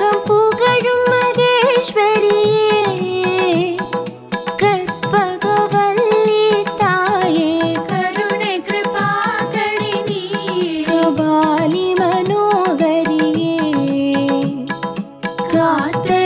पू मगेश्वरि कर्प गोबली ताय करुणे कृपाणि गोपालि மனோகரியே காத்த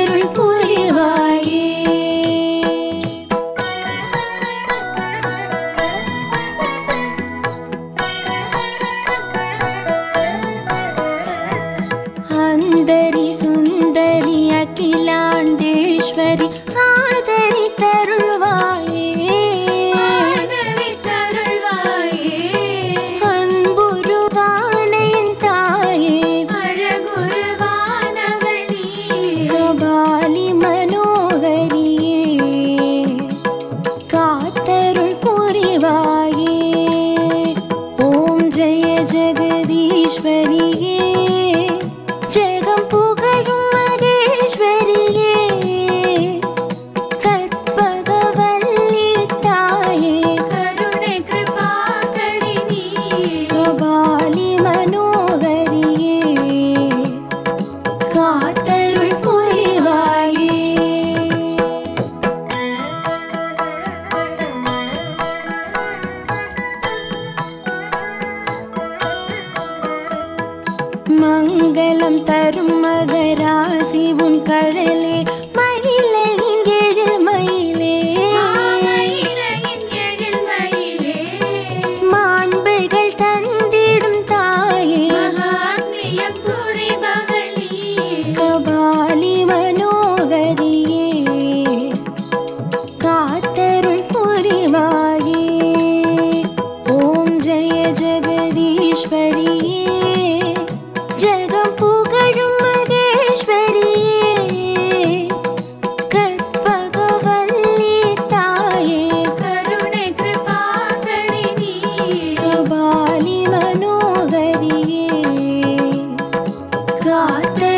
ಮಾತ್ರ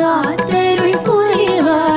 காத்தருள் புரிவார்.